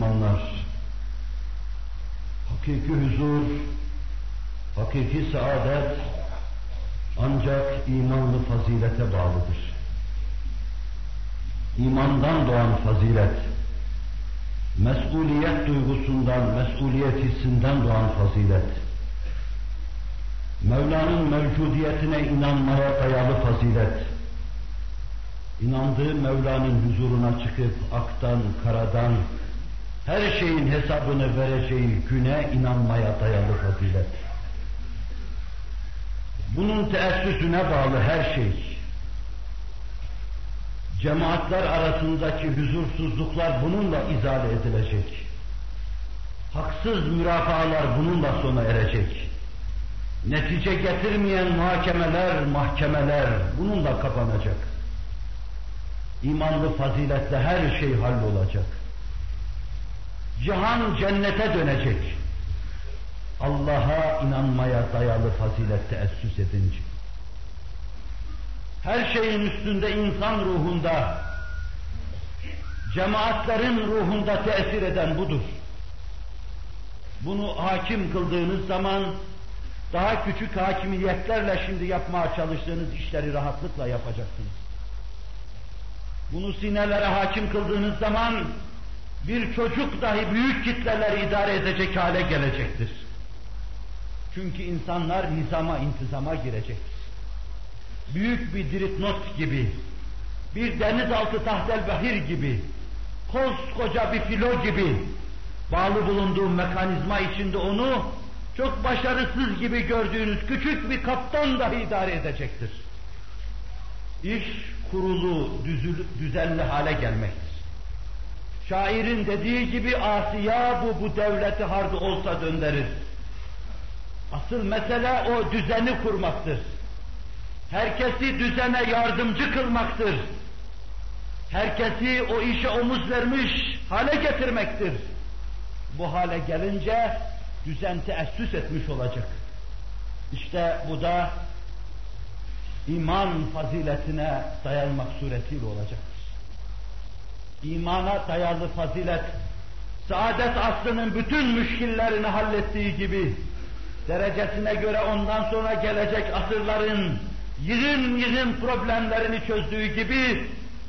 Müslümanlar, hakiki huzur, hakiki saadet ancak imanlı fazilete bağlıdır. İmandan doğan fazilet, mesuliyet duygusundan, mesuliyet hissinden doğan fazilet, Mevla'nın mevcudiyetine inanmaya dayalı fazilet, inandığı Mevla'nın huzuruna çıkıp aktan, karadan, her şeyin hesabını vereceği güne inanmaya dayalı fazilet. Bunun teessüsüne bağlı her şey. Cemaatler arasındaki huzursuzluklar bununla izale edilecek. Haksız mürafaalar bununla sona erecek. Netice getirmeyen muhakemeler, mahkemeler bununla kapanacak. İmanlı faziletle her şey hallolacak. Cihan cennete dönecek. Allah'a inanmaya dayalı fazilet teessüs edince. Her şeyin üstünde insan ruhunda, cemaatlerin ruhunda tesir eden budur. Bunu hakim kıldığınız zaman daha küçük hakimiyetlerle şimdi yapmaya çalıştığınız işleri rahatlıkla yapacaksınız. Bunu sinelere hakim kıldığınız zaman bir çocuk dahi büyük kitleleri idare edecek hale gelecektir. Çünkü insanlar nizama, intizama girecektir. Büyük bir diritnot gibi, bir denizaltı tahtel bahir gibi, koskoca bir filo gibi bağlı bulunduğu mekanizma içinde onu çok başarısız gibi gördüğünüz küçük bir kaptan dahi idare edecektir. İş kurulu, düzül, düzenli hale gelmektir. Şairin dediği gibi Asiya bu, bu devleti hardı olsa döndürür. Asıl mesele o düzeni kurmaktır. Herkesi düzene yardımcı kılmaktır. Herkesi o işe omuz vermiş hale getirmektir. Bu hale gelince düzen teessüs etmiş olacak. İşte bu da iman faziletine dayanmak suretiyle olacaktır. İmana dayalı fazilet, saadet aslının bütün müşkillerini hallettiği gibi, derecesine göre ondan sonra gelecek asırların yığın yığın problemlerini çözdüğü gibi,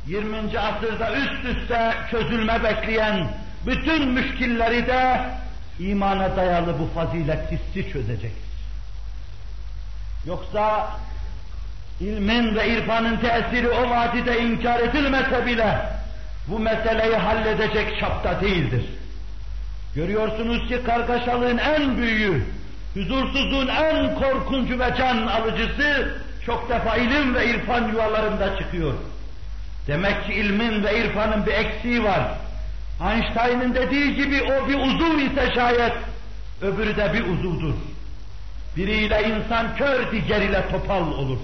20. asırda üst üste çözülme bekleyen bütün müşkilleri de imana dayalı bu fazilet hissi çözecektir. Yoksa ilmin ve irfanın tesiri o vadide inkar edilmese bile bu meseleyi halledecek çapta değildir. Görüyorsunuz ki kargaşalığın en büyüğü, huzursuzluğun en korkuncu ve can alıcısı çok defa ilim ve irfan yuvalarında çıkıyor. Demek ki ilmin ve irfanın bir eksiği var. Einstein'ın dediği gibi o bir uzuv ise şayet, öbürü de bir uzuvdur. Biriyle insan kör, diğeriyle topal olur.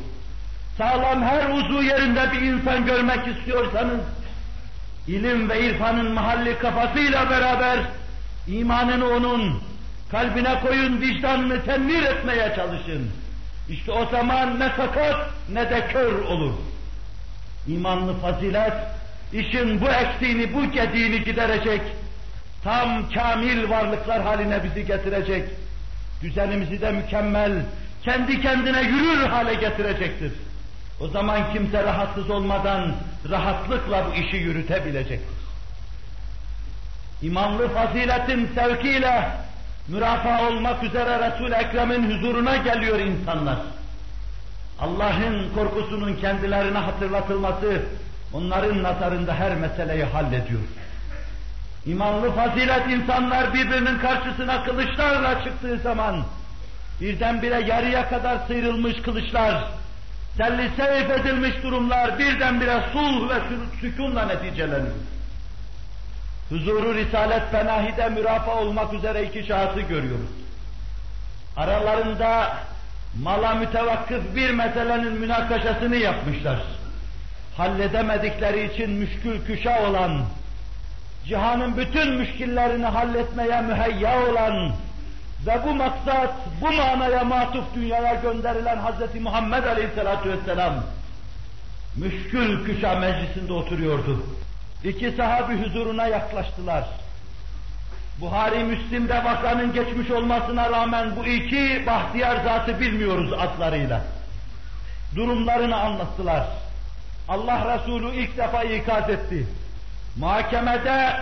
Sağlam her uzuv yerinde bir insan görmek istiyorsanız, ilim ve irfanın mahalli kafasıyla beraber imanını onun kalbine koyun, vicdanını tenvir etmeye çalışın. İşte o zaman ne sakat ne de kör olur. İmanlı fazilet, işin bu eksiğini, bu gediğini giderecek, tam kamil varlıklar haline bizi getirecek, düzenimizi de mükemmel, kendi kendine yürür hale getirecektir. O zaman kimse rahatsız olmadan rahatlıkla bu işi yürütebilecektir. İmanlı faziletin sevkiyle mürafa olmak üzere Resul-i Ekrem'in huzuruna geliyor insanlar. Allah'ın korkusunun kendilerine hatırlatılması onların nazarında her meseleyi hallediyor. İmanlı fazilet insanlar birbirinin karşısına kılıçlarla çıktığı zaman birdenbire yarıya kadar sıyrılmış kılıçlar, selli seyf edilmiş durumlar birdenbire sulh ve sükunla neticeleniyor. Huzuru Risalet Fenahi'de mürafa olmak üzere iki şahsı görüyoruz. Aralarında mala mütevakkıf bir meselenin münakaşasını yapmışlar. Halledemedikleri için müşkül küşa olan, cihanın bütün müşkillerini halletmeye müheyya olan ve bu maksat, bu manaya matuf dünyaya gönderilen Hz. Muhammed Aleyhisselatü Vesselam müşkül küşa meclisinde oturuyordu. İki sahabi huzuruna yaklaştılar. Buhari Müslim'de vakanın geçmiş olmasına rağmen bu iki bahtiyar zatı bilmiyoruz adlarıyla. Durumlarını anlattılar. Allah Resulü ilk defa ikaz etti. Mahkemede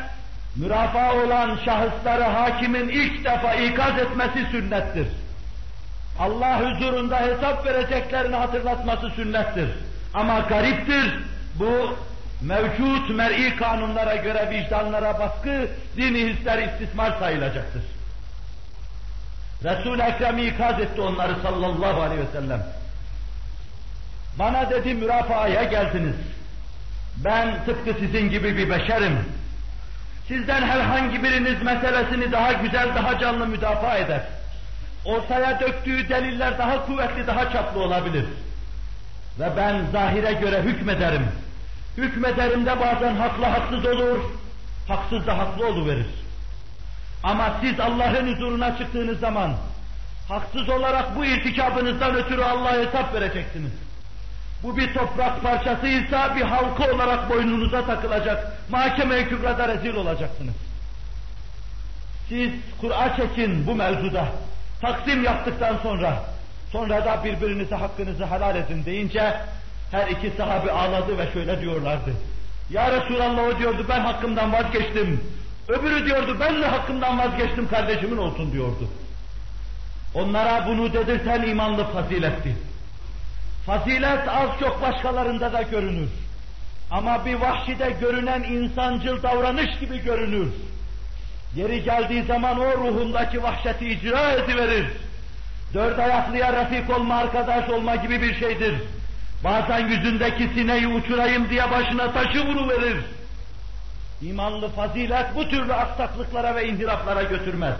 mürafaa olan şahısları hakimin ilk defa ikaz etmesi sünnettir. Allah huzurunda hesap vereceklerini hatırlatması sünnettir. Ama gariptir, bu mevcut mer'i kanunlara göre vicdanlara baskı, dini hisler istismar sayılacaktır. Resul-i Ekrem ikaz etti onları sallallahu aleyhi ve sellem. Bana dedi mürafaaya geldiniz. Ben tıpkı sizin gibi bir beşerim. Sizden herhangi biriniz meselesini daha güzel, daha canlı müdafaa eder. Ortaya döktüğü deliller daha kuvvetli, daha çaplı olabilir. Ve ben zahire göre hükmederim. Hükmederim de bazen haklı haksız olur, haksız da haklı oluverir. Ama siz Allah'ın huzuruna çıktığınız zaman, haksız olarak bu irtikabınızdan ötürü Allah'a hesap vereceksiniz. Bu bir toprak parçasıysa bir halka olarak boynunuza takılacak, mahkeme-i kübrada rezil olacaksınız. Siz Kur'a çekin bu mevzuda, taksim yaptıktan sonra, sonra da birbirinize hakkınızı helal edin deyince, her iki sahabi ağladı ve şöyle diyorlardı. Ya Resulallah o diyordu ben hakkımdan vazgeçtim. Öbürü diyordu ben de hakkımdan vazgeçtim kardeşimin olsun diyordu. Onlara bunu dedirten imanlı faziletti. Fazilet az çok başkalarında da görünür. Ama bir vahşide görünen insancıl davranış gibi görünür. Yeri geldiği zaman o ruhundaki vahşeti icra ediverir. Dört ayaklıya refik olma, arkadaş olma gibi bir şeydir. Bazen yüzündeki sineği uçurayım diye başına taşı vuruverir. İmanlı fazilet bu türlü aksaklıklara ve inhiraflara götürmez.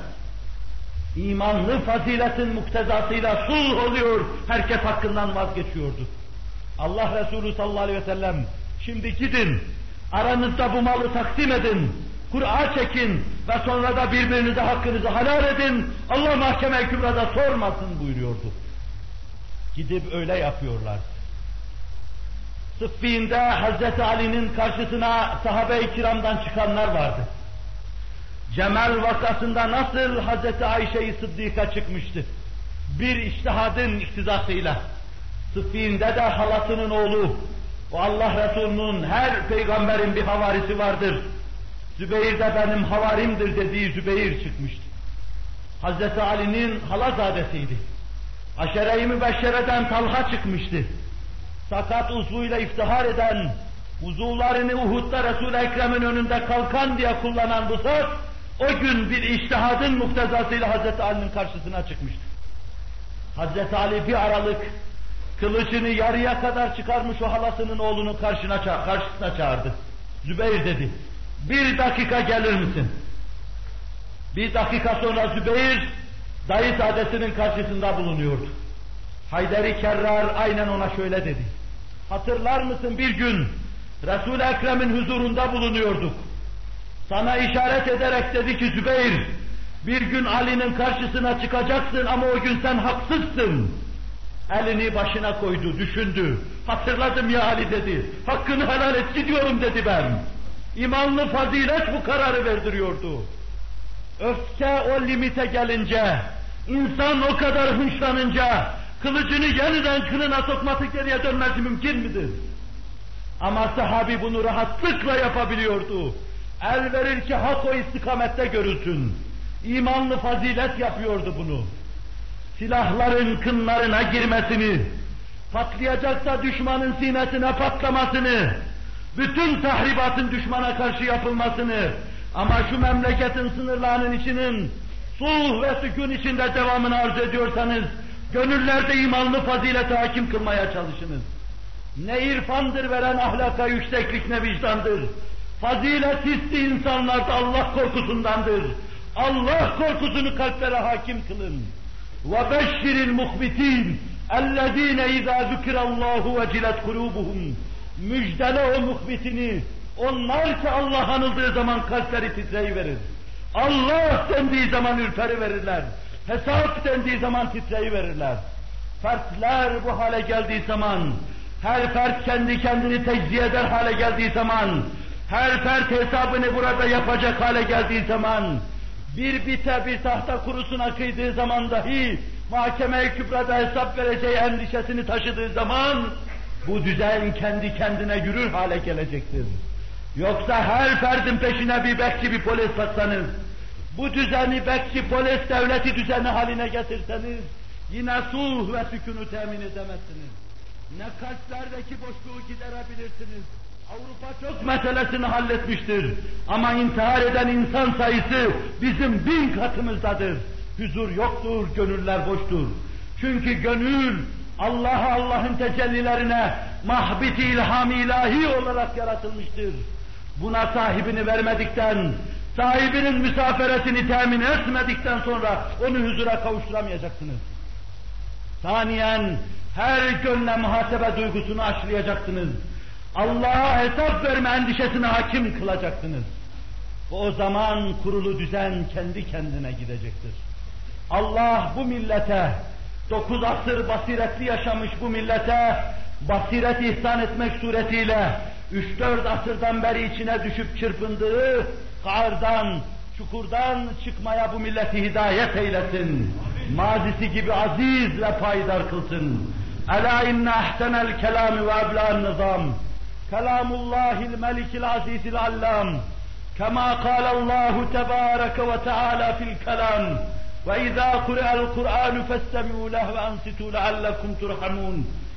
İmanlı faziletin muktezasıyla sulh oluyor, herkes hakkından vazgeçiyordu. Allah Resulü sallallahu aleyhi ve sellem, şimdi gidin, aranızda bu malı taksim edin, Kur'a çekin ve sonra da birbirinize hakkınızı helal edin, Allah mahkeme kübrada sormasın buyuruyordu. Gidip öyle yapıyorlar. Sıffi'inde Hazreti Ali'nin karşısına sahabe-i kiramdan çıkanlar vardı. Cemal vakasında nasıl Hazreti Ayşe-i Sıddika çıkmıştı? Bir iştihadın iktidasıyla. Sıffi'inde de halasının oğlu, o Allah Resulü'nün her peygamberin bir havarisi vardır. Zübeyir de benim havarimdir dediği Zübeyir çıkmıştı. Hazreti Ali'nin halazadesiydi. Aşere-i Mübeşşere'den Talha çıkmıştı. Sakat uzvuyla iftihar eden, uzuvlarını Uhud'da Resul-i Ekrem'in önünde kalkan diye kullanan bu zat, o gün bir iştihadın muktezasıyla Hazreti Ali'nin karşısına çıkmıştı. Hazreti Ali bir aralık kılıcını yarıya kadar çıkarmış o halasının oğlunu karşına ça karşısına çağırdı. Zübeyir dedi, bir dakika gelir misin? Bir dakika sonra Zübeyir, dayı sadesinin karşısında bulunuyordu. Hayderi Kerrar aynen ona şöyle dedi. Hatırlar mısın bir gün Resul-i Ekrem'in huzurunda bulunuyorduk. Sana işaret ederek dedi ki Zübeyir, bir gün Ali'nin karşısına çıkacaksın ama o gün sen haksızsın. Elini başına koydu, düşündü. Hatırladım ya Ali dedi. Hakkını helal et gidiyorum dedi ben. İmanlı fazilet bu kararı verdiriyordu. Öfke o limite gelince, insan o kadar hınçlanınca, kılıcını yeniden kınına sokması geriye dönmesi mümkün müdür? Ama sahabi bunu rahatlıkla yapabiliyordu. El verir ki hak o istikamette görülsün. İmanlı fazilet yapıyordu bunu. Silahların kınlarına girmesini, patlayacaksa düşmanın sinesine patlamasını, bütün tahribatın düşmana karşı yapılmasını, ama şu memleketin sınırlarının içinin sulh ve sükun içinde devamını arzu ediyorsanız, gönüllerde imanlı fazilete hakim kılmaya çalışınız. Ne irfandır veren ahlaka yükseklik ne vicdandır. Fazilet hissi insanlarda Allah korkusundandır. Allah korkusunu kalplere hakim kılın. وَبَشِّرِ الْمُخْبِتِينَ اَلَّذ۪ينَ اِذَا ذُكِرَ اللّٰهُ وَجِلَتْ قُلُوبُهُمْ Müjdele o muhbitini, onlar ki Allah anıldığı zaman kalpleri titreyiverir. Allah dendiği zaman ürperi verirler. Hesap dendiği zaman titreyi verirler. Fertler bu hale geldiği zaman, her fert kendi kendini tecziye eder hale geldiği zaman, her fert hesabını burada yapacak hale geldiği zaman, bir bite bir tahta kurusuna kıydığı zaman dahi mahkeme-i kübrada hesap vereceği endişesini taşıdığı zaman bu düzen kendi kendine yürür hale gelecektir. Yoksa her ferdin peşine bir bekçi bir polis satsanız, bu düzeni bekçi polis devleti düzeni haline getirseniz, yine sulh ve sükunu temin edemezsiniz. Ne kalplerdeki boşluğu giderebilirsiniz. Avrupa çok meselesini halletmiştir. Ama intihar eden insan sayısı bizim bin katımızdadır. Huzur yoktur, gönüller boştur. Çünkü gönül Allah'a Allah'ın tecellilerine mahbiti ilham ilahi olarak yaratılmıştır. Buna sahibini vermedikten, sahibinin misaferetini temin etmedikten sonra onu huzura kavuşturamayacaksınız. Saniyen her gönle muhasebe duygusunu aşılayacaksınız. Allah'a hesap verme endişesine hakim kılacaksınız. O zaman kurulu düzen kendi kendine gidecektir. Allah bu millete, dokuz asır basiretli yaşamış bu millete, basiret ihsan etmek suretiyle, üç dört asırdan beri içine düşüp çırpındığı kardan, çukurdan çıkmaya bu milleti hidayet eylesin. Mazisi gibi aziz ve payidar kılsın. Ela inne ahsenel kelami ve ebla'n. Kelamullahil melikil azizil allam. كما قال الله تبارك وتعالى في الكلام وإذا قرأ القرآن فاستمعوا له وأنصتوا لعلكم ترحمون